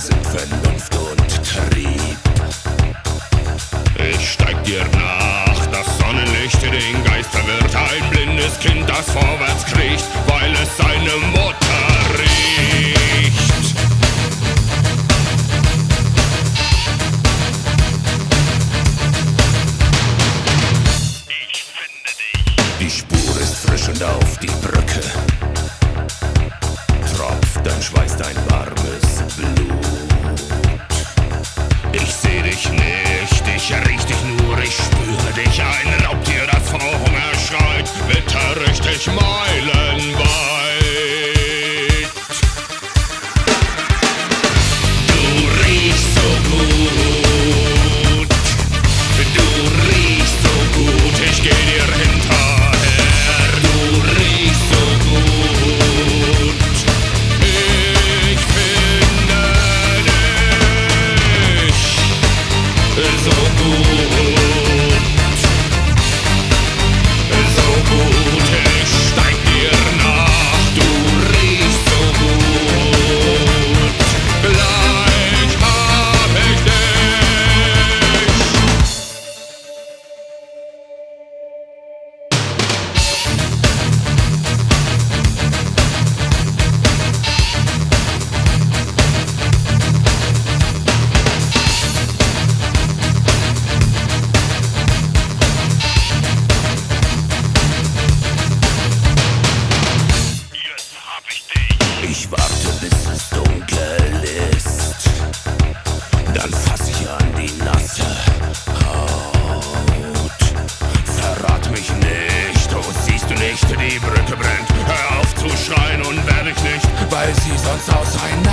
sind Vernunft und Trieb. Ich steig dir nach, das Sonnenlicht den Geist verwirrt, ein blindes Kind, das vorwärts kriecht, weil es seine Mutter riecht. Ich finde dich. Die Spur ist frisch und auf die Brücke. Tropft, dann schweißt ein weil sie sonst aus ein